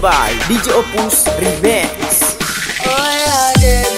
by DJ Opus Remix. Hands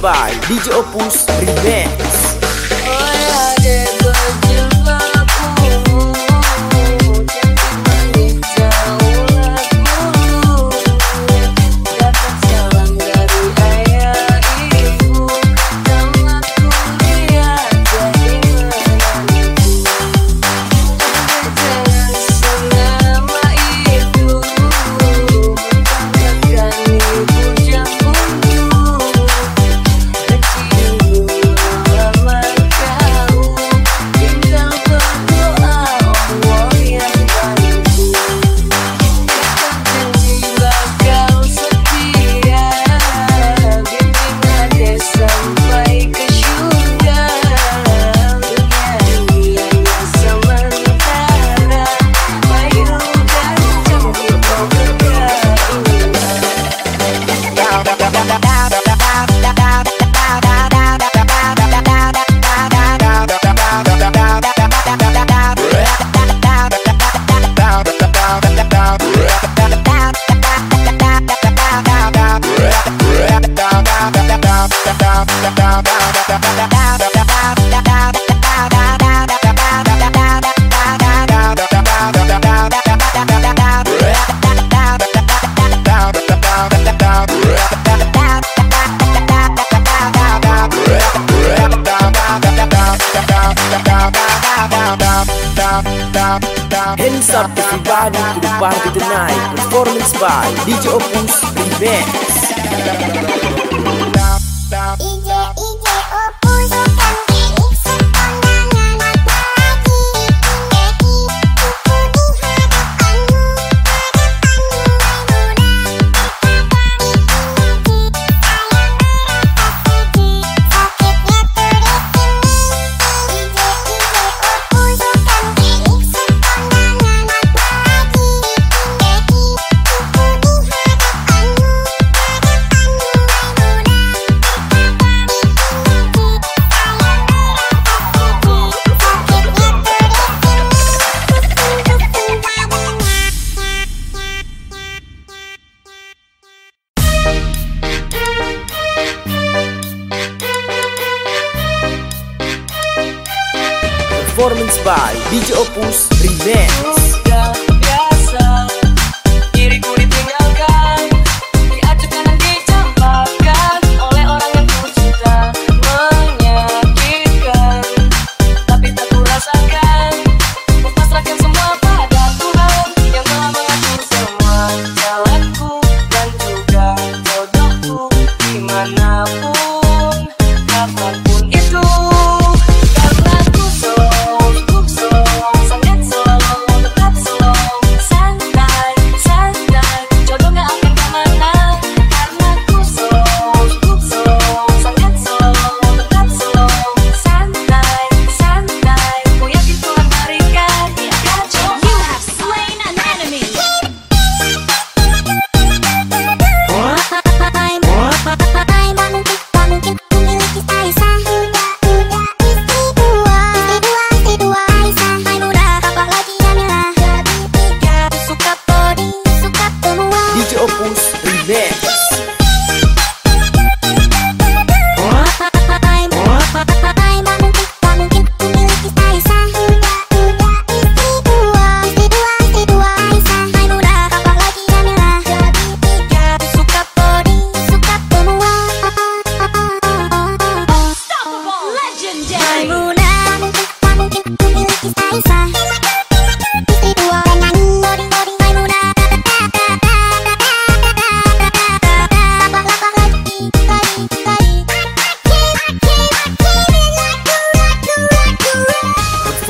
by DJ Opus Remix by DJ Opus Remix. Thank DJ Opus Remix.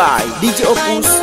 by DJ Opus.